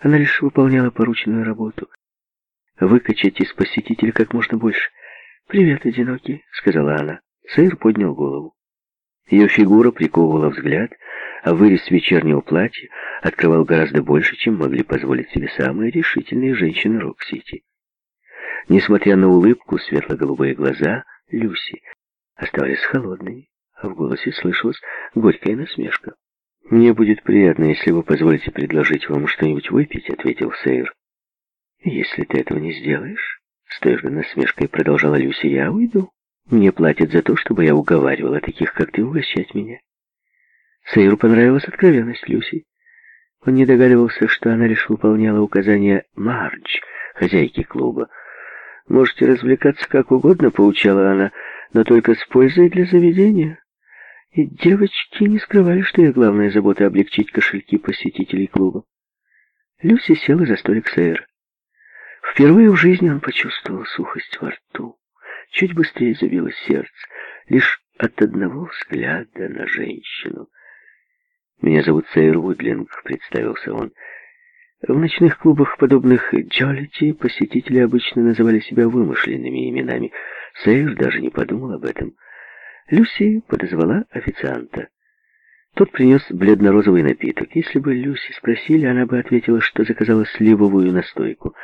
Она лишь выполняла порученную работу. Выкачать из посетителя как можно больше. «Привет, одинокий», — сказала она. Сейр поднял голову. Ее фигура приковывала взгляд, а вырез вечернего платья открывал гораздо больше, чем могли позволить себе самые решительные женщины Рок-Сити. Несмотря на улыбку, светло-голубые глаза Люси оставались холодными, а в голосе слышалась горькая насмешка. «Мне будет приятно, если вы позволите предложить вам что-нибудь выпить», — ответил Сейр. «Если ты этого не сделаешь», — с той же насмешкой продолжала Люси, — «я уйду. Мне платят за то, чтобы я уговаривала таких, как ты, угощать меня». Сейру понравилась откровенность Люси. Он не догадывался, что она лишь выполняла указания Мардж, хозяйки клуба. «Можете развлекаться как угодно», — поучала она, — «но только с пользой для заведения». Девочки не скрывали, что их главная забота — облегчить кошельки посетителей клуба. Люси села за столик Сейра. Впервые в жизни он почувствовал сухость во рту. Чуть быстрее забилось сердце, лишь от одного взгляда на женщину. «Меня зовут Сейр Вудлинг», — представился он. В ночных клубах, подобных Джолити, посетители обычно называли себя вымышленными именами. Сейр даже не подумал об этом. Люси подозвала официанта. Тот принес бледно-розовый напиток. Если бы Люси спросили, она бы ответила, что заказала сливовую настойку.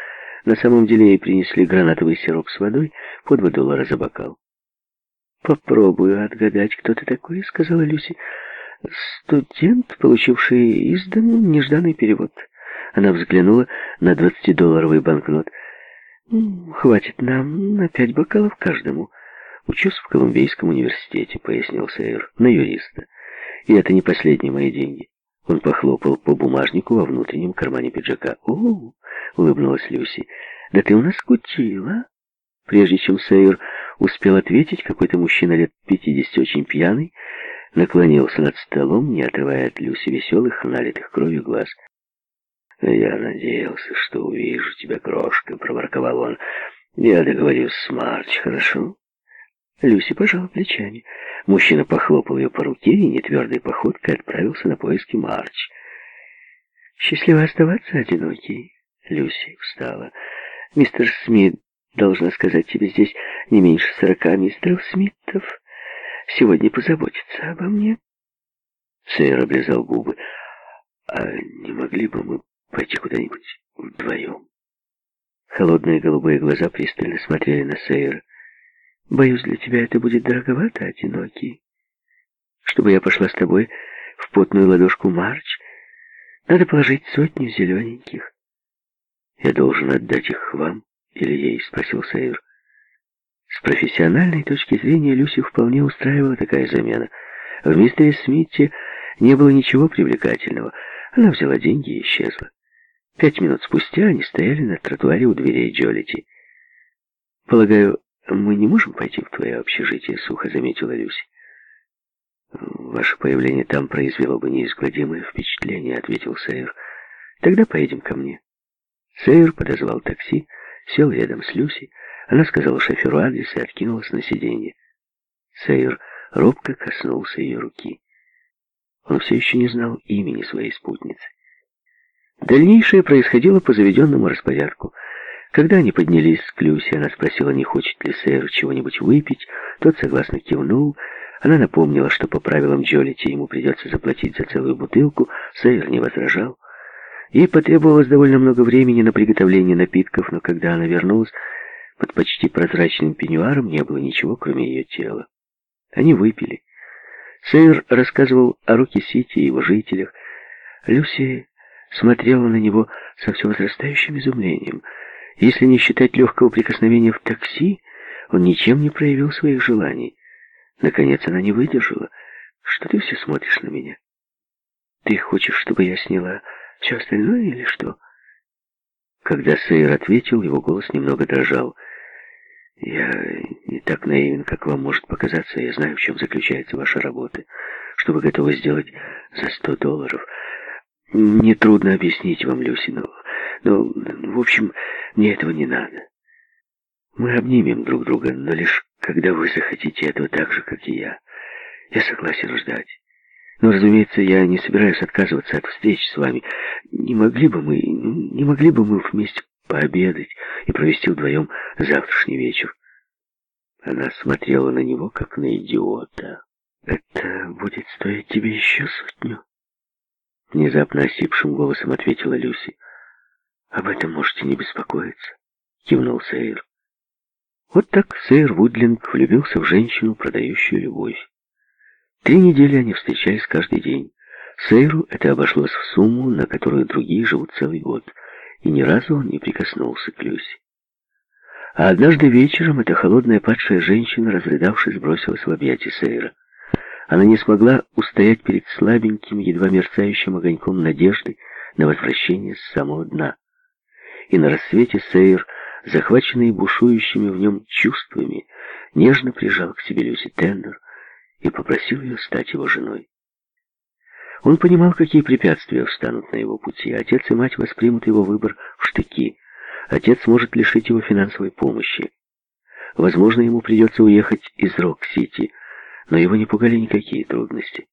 На самом деле ей принесли гранатовый сироп с водой по два доллара за бокал. «Попробую отгадать, кто ты такой», — сказала Люси. «Студент, получивший из нежданный перевод». Она взглянула на двадцатидолларовый банкнот. «Хватит нам на пять бокалов каждому». «Учусь в Колумбийском университете», — пояснил Сейр, — «на юриста. И это не последние мои деньги». Он похлопал по бумажнику во внутреннем кармане пиджака. «О!» — улыбнулась Люси. «Да ты у нас кутила!» Прежде чем Сейр успел ответить, какой-то мужчина лет пятидесяти, очень пьяный, наклонился над столом, не отрывая от Люси веселых, налитых кровью глаз. «Я надеялся, что увижу тебя, крошка», — проворковал он. «Я договорюсь с Марч, хорошо?» Люси пожала плечами. Мужчина похлопал ее по руке и нетвердой походкой отправился на поиски Марч. «Счастливо оставаться одинокий?» Люси встала. «Мистер Смит, должна сказать тебе, здесь не меньше сорока мистеров Смитов. Сегодня позаботиться обо мне». Сейр облизал губы. «А не могли бы мы пойти куда-нибудь вдвоем?» Холодные голубые глаза пристально смотрели на Сейра. Боюсь, для тебя это будет дороговато, одинокий. Чтобы я пошла с тобой в потную ладошку Марч, надо положить сотню зелененьких. Я должен отдать их вам или ей, спросил Сейр. С профессиональной точки зрения Люси вполне устраивала такая замена. В мистере Смите не было ничего привлекательного. Она взяла деньги и исчезла. Пять минут спустя они стояли на тротуаре у дверей Джолити. Полагаю, «Мы не можем пойти в твое общежитие», — сухо заметила Люси. «Ваше появление там произвело бы неизгладимое впечатление», — ответил Сейр. «Тогда поедем ко мне». Сейр подозвал такси, сел рядом с Люси. Она сказала шоферу адрес и откинулась на сиденье. Сейр робко коснулся ее руки. Он все еще не знал имени своей спутницы. Дальнейшее происходило по заведенному распорядку — когда они поднялись к Люсе, она спросила, не хочет ли сэр чего-нибудь выпить. Тот согласно кивнул. Она напомнила, что по правилам Джолити ему придется заплатить за целую бутылку. Сейр не возражал. Ей потребовалось довольно много времени на приготовление напитков, но когда она вернулась, под почти прозрачным пеньюаром не было ничего, кроме ее тела. Они выпили. Сейр рассказывал о Руки-Сити и его жителях. Люси смотрела на него со все возрастающим изумлением — если не считать легкого прикосновения в такси, он ничем не проявил своих желаний. Наконец она не выдержала. «Что ты все смотришь на меня? Ты хочешь, чтобы я сняла все остальное или что?» Когда Сейр ответил, его голос немного дрожал. «Я не так наивен, как вам может показаться. Я знаю, в чем заключается ваша работа. Что вы готовы сделать за сто долларов. Нетрудно объяснить вам, Люси, но но, в общем, мне этого не надо. Мы обнимем друг друга, но лишь когда вы захотите этого так же, как и я. Я согласен ждать. Но, разумеется, я не собираюсь отказываться от встреч с вами. Не могли бы мы не могли бы мы вместе пообедать и провести вдвоем завтрашний вечер?» Она смотрела на него, как на идиота. «Это будет стоить тебе еще сотню?» Внезапно осипшим голосом ответила Люси. «Об этом можете не беспокоиться», — кивнул Сейр. Вот так Сейр Вудлинг влюбился в женщину, продающую любовь. Три недели они встречались каждый день. Сейру это обошлось в сумму, на которую другие живут целый год, и ни разу он не прикоснулся к Люси. А однажды вечером эта холодная падшая женщина, разрыдавшись, бросилась в объятия Сейра. Она не смогла устоять перед слабеньким, едва мерцающим огоньком надежды на возвращение с самого дна. И на рассвете Сейр, захваченный бушующими в нем чувствами, нежно прижал к себе Люси Тендер и попросил ее стать его женой. Он понимал, какие препятствия встанут на его пути. Отец и мать воспримут его выбор в штыки. Отец может лишить его финансовой помощи. Возможно, ему придется уехать из Рок-Сити, но его не пугали никакие трудности.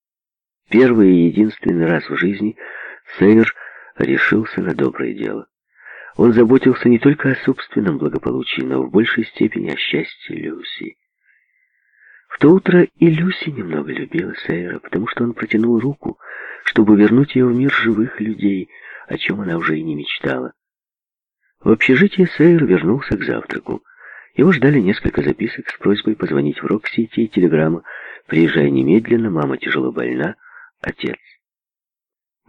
Первый и единственный раз в жизни Сейер решился на доброе дело. Он заботился не только о собственном благополучии, но в большей степени о счастье Люси. В то утро и Люси немного любила Сейра, потому что он протянул руку, чтобы вернуть ее в мир живых людей, о чем она уже и не мечтала. В общежитие Сейр вернулся к завтраку. Его ждали несколько записок с просьбой позвонить в Рок-Сити и телеграмма «Приезжай немедленно, мама тяжело больна, отец».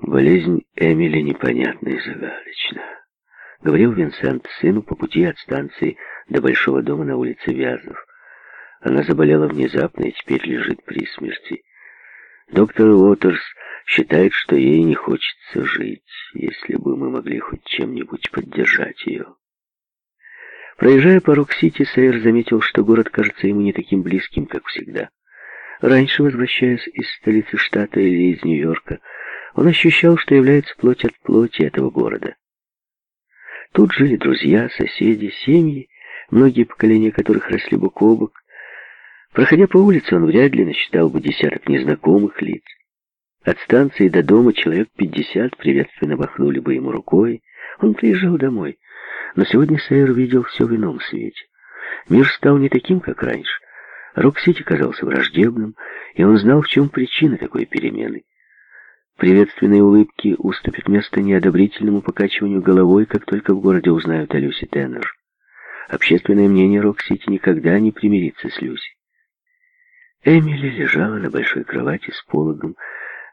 Болезнь Эмили непонятна и загадочна. Говорил Винсент сыну по пути от станции до большого дома на улице Вязов. Она заболела внезапно и теперь лежит при смерти. Доктор Уотерс считает, что ей не хочется жить, если бы мы могли хоть чем-нибудь поддержать ее. Проезжая по Рок-Сити, Сейер заметил, что город кажется ему не таким близким, как всегда. Раньше, возвращаясь из столицы штата или из Нью-Йорка, он ощущал, что является плоть от плоти этого города. Тут жили друзья, соседи, семьи, многие поколения которых росли бок о бок, Проходя по улице, он вряд ли насчитал бы десяток незнакомых лиц. От станции до дома человек пятьдесят приветственно махнули бы ему рукой. Он приезжал домой. Но сегодня Сейер видел все в ином свете. Мир стал не таким, как раньше. Рок-Сити казался враждебным, и он знал, в чем причина такой перемены. Приветственные улыбки уступят место неодобрительному покачиванию головой, как только в городе узнают о Люси Теннер. Общественное мнение Рок-Сити никогда не примирится с Люси. Эмили лежала на большой кровати с пологом,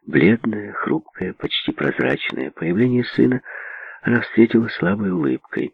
бледная, хрупкая, почти прозрачная. Появление сына она встретила слабой улыбкой.